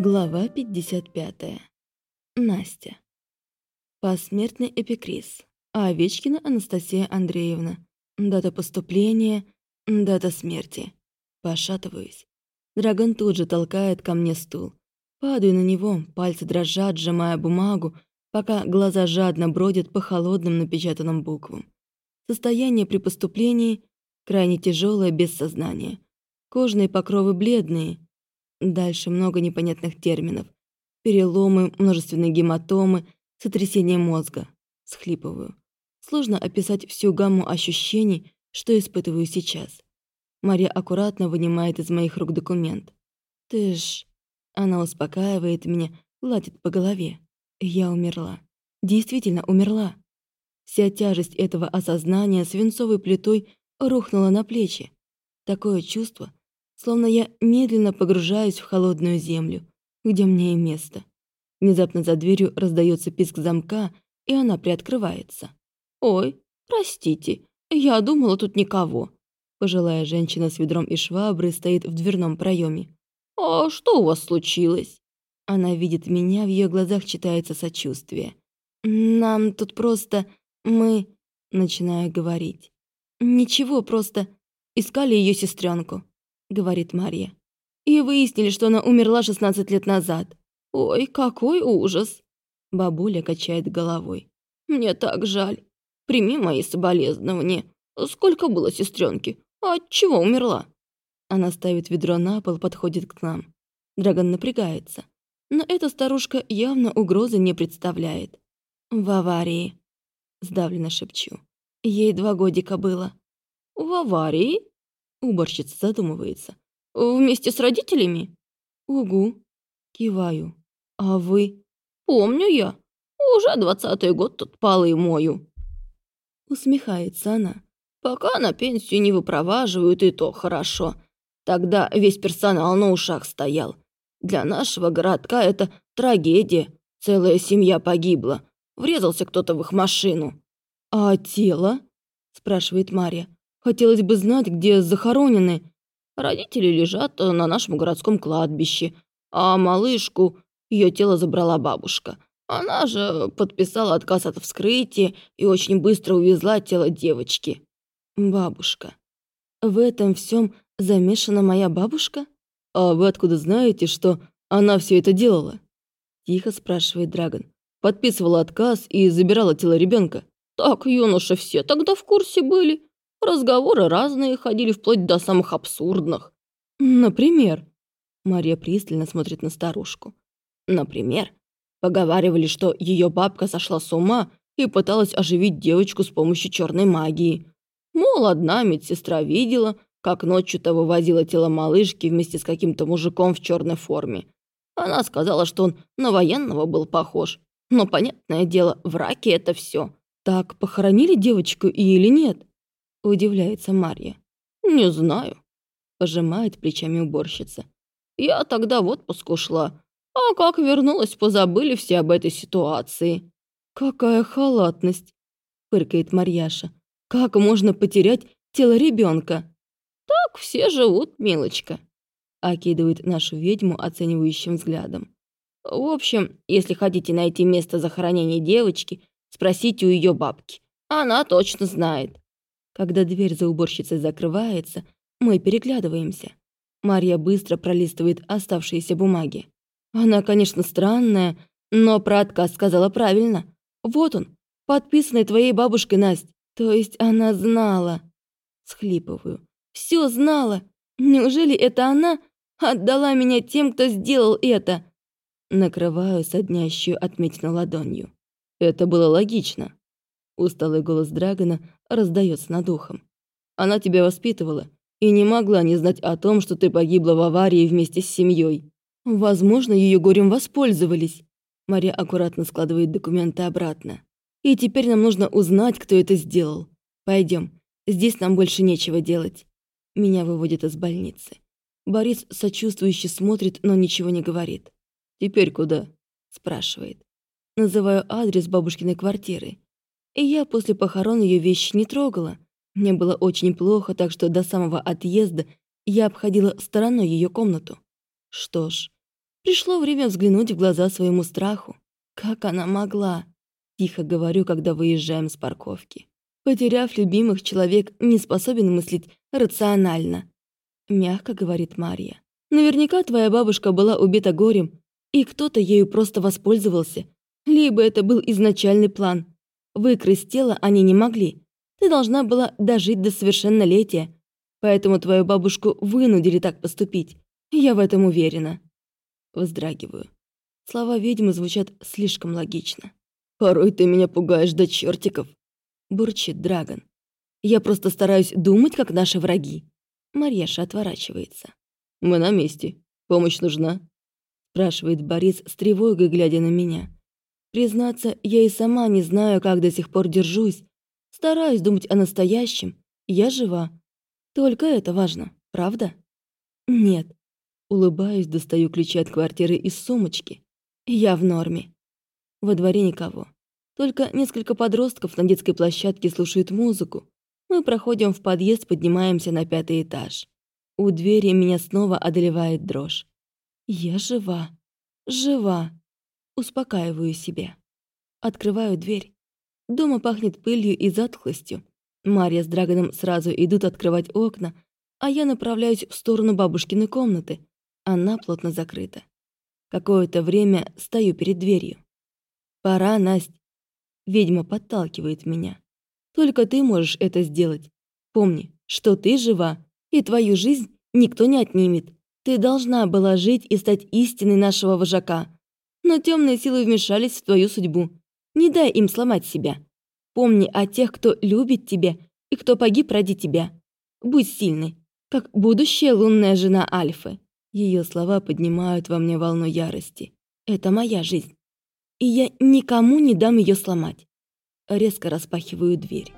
Глава 55. Настя. Посмертный эпикриз. Овечкина Анастасия Андреевна. Дата поступления, дата смерти. Пошатываюсь. Драгон тут же толкает ко мне стул. Падаю на него, пальцы дрожат, сжимая бумагу, пока глаза жадно бродят по холодным напечатанным буквам. Состояние при поступлении крайне тяжелое без сознания. Кожные покровы бледные. Дальше много непонятных терминов. Переломы, множественные гематомы, сотрясение мозга. Схлипываю. Сложно описать всю гамму ощущений, что испытываю сейчас. Мария аккуратно вынимает из моих рук документ. «Ты ж...» Она успокаивает меня, гладит по голове. Я умерла. Действительно умерла. Вся тяжесть этого осознания свинцовой плитой рухнула на плечи. Такое чувство, словно я медленно погружаюсь в холодную землю, где мне и место. Внезапно за дверью раздается писк замка, и она приоткрывается. «Ой, простите, я думала, тут никого». Пожилая женщина с ведром и шваброй стоит в дверном проеме. «А что у вас случилось?» Она видит меня, в ее глазах читается сочувствие. «Нам тут просто... мы...» Начинаю говорить. «Ничего, просто искали ее сестренку», — говорит Мария. «И выяснили, что она умерла 16 лет назад. Ой, какой ужас!» Бабуля качает головой. «Мне так жаль. Прими мои соболезнования. Сколько было сестренки? От чего умерла?» Она ставит ведро на пол, подходит к нам. Драгон напрягается. Но эта старушка явно угрозы не представляет. «В аварии», — сдавленно шепчу. Ей два годика было. «В аварии?» — уборщица задумывается. «Вместе с родителями?» «Угу», — киваю. «А вы?» «Помню я. Уже двадцатый год тут полы мою». Усмехается она. «Пока на пенсию не выпроваживают, и то хорошо. Тогда весь персонал на ушах стоял. Для нашего городка это трагедия. Целая семья погибла. Врезался кто-то в их машину. «А тело?» – спрашивает Мария. «Хотелось бы знать, где захоронены». Родители лежат на нашем городском кладбище, а малышку ее тело забрала бабушка. Она же подписала отказ от вскрытия и очень быстро увезла тело девочки. Бабушка. В этом всем замешана моя бабушка? «А вы откуда знаете, что она все это делала?» Тихо спрашивает Драгон. Подписывала отказ и забирала тело ребенка. «Так, юноша, все тогда в курсе были. Разговоры разные ходили вплоть до самых абсурдных». «Например?» Мария пристально смотрит на старушку. «Например?» Поговаривали, что ее бабка сошла с ума и пыталась оживить девочку с помощью черной магии. Мол, одна медсестра видела, как ночью-то вывозила тело малышки вместе с каким-то мужиком в черной форме. Она сказала, что он на военного был похож. Но, понятное дело, в раке это все. Так похоронили девочку или нет? Удивляется Марья. Не знаю. Пожимает плечами уборщица. Я тогда в отпуск ушла. А как вернулась, позабыли все об этой ситуации. Какая халатность, фыркает Марьяша. Как можно потерять тело ребенка? «Так все живут, милочка», — окидывает нашу ведьму оценивающим взглядом. «В общем, если хотите найти место захоронения девочки, спросите у ее бабки. Она точно знает». Когда дверь за уборщицей закрывается, мы переглядываемся. Марья быстро пролистывает оставшиеся бумаги. Она, конечно, странная, но про отказ сказала правильно. Вот он, подписанный твоей бабушкой Настя. То есть она знала. Схлипываю. Все знала. Неужели это она отдала меня тем, кто сделал это? Накрываю соднящую отметину ладонью. Это было логично. Усталый голос Драгона раздается над ухом. Она тебя воспитывала и не могла не знать о том, что ты погибла в аварии вместе с семьей. Возможно, ее горем воспользовались. Мария аккуратно складывает документы обратно. И теперь нам нужно узнать, кто это сделал. Пойдем, здесь нам больше нечего делать. Меня выводят из больницы. Борис сочувствующе смотрит, но ничего не говорит. «Теперь куда?» – спрашивает. Называю адрес бабушкиной квартиры. И я после похорон ее вещи не трогала. Мне было очень плохо, так что до самого отъезда я обходила стороной ее комнату. Что ж, Пришло время взглянуть в глаза своему страху. Как она могла? Тихо говорю, когда выезжаем с парковки. Потеряв любимых, человек не способен мыслить рационально. Мягко говорит Мария. Наверняка твоя бабушка была убита горем, и кто-то ею просто воспользовался. Либо это был изначальный план. Выкрасть тело они не могли. Ты должна была дожить до совершеннолетия. Поэтому твою бабушку вынудили так поступить. Я в этом уверена. Вздрагиваю. Слова ведьмы звучат слишком логично. «Порой ты меня пугаешь до чертиков», — бурчит Драгон. «Я просто стараюсь думать, как наши враги». Марьяша отворачивается. «Мы на месте. Помощь нужна?» спрашивает Борис с тревогой, глядя на меня. Признаться, я и сама не знаю, как до сих пор держусь. Стараюсь думать о настоящем. Я жива. Только это важно, правда? Нет. Улыбаюсь, достаю ключи от квартиры из сумочки. Я в норме. Во дворе никого. Только несколько подростков на детской площадке слушают музыку. Мы проходим в подъезд, поднимаемся на пятый этаж. У двери меня снова одолевает дрожь. Я жива. Жива. Успокаиваю себя. Открываю дверь. Дома пахнет пылью и затхлостью. Марья с Драгоном сразу идут открывать окна, а я направляюсь в сторону бабушкиной комнаты. Она плотно закрыта. Какое-то время стою перед дверью. «Пора, Насть». Ведьма подталкивает меня. «Только ты можешь это сделать. Помни, что ты жива, и твою жизнь никто не отнимет. Ты должна была жить и стать истиной нашего вожака. Но темные силы вмешались в твою судьбу. Не дай им сломать себя. Помни о тех, кто любит тебя и кто погиб ради тебя. Будь сильной, как будущая лунная жена Альфы. Ее слова поднимают во мне волну ярости. Это моя жизнь. И я никому не дам ее сломать. Резко распахиваю дверь.